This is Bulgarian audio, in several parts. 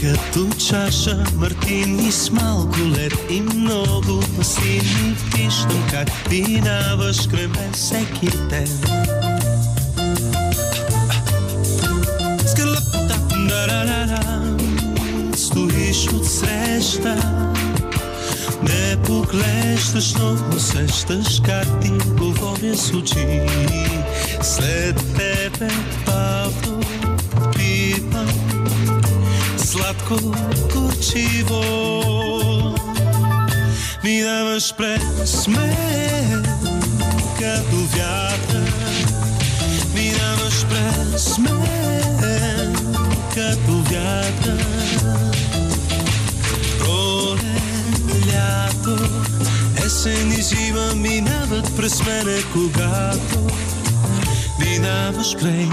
Като чаша мартини с малко лед и много пасини. Виждам как минаваш край мен всеки ден. Стоиш от среща. Не поглеждаш, но усещаш как ти говоря с очи. След тебе бавно пивам Сладко горчиво. Минаваш през мен като вятър. Минаваш през мен като вятър. Пролет, лято, есен и зима минават през мене, когато минаваш край.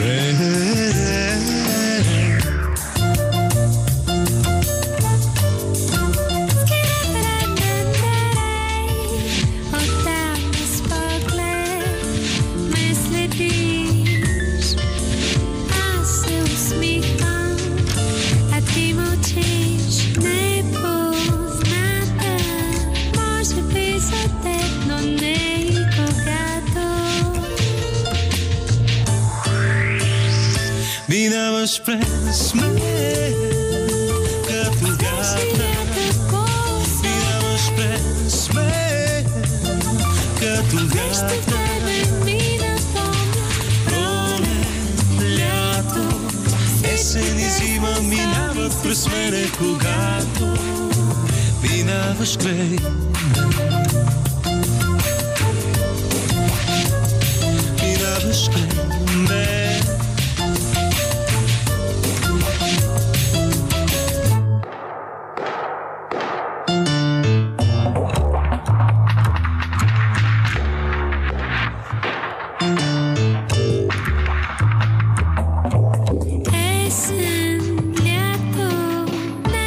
Мен. Минаваш през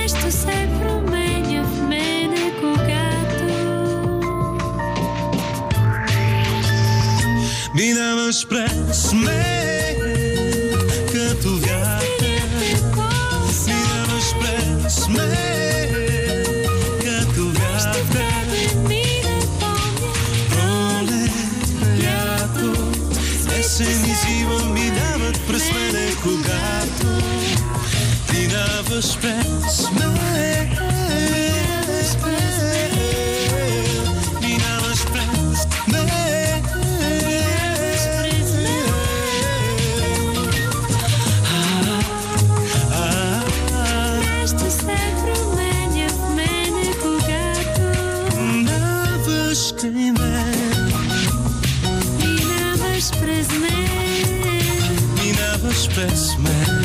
нещо променя в мене, когато Минаваш през мен като вятър. Минаваш през мен като вятър. Есен и зима минават през мене, когато минаваш през Christmas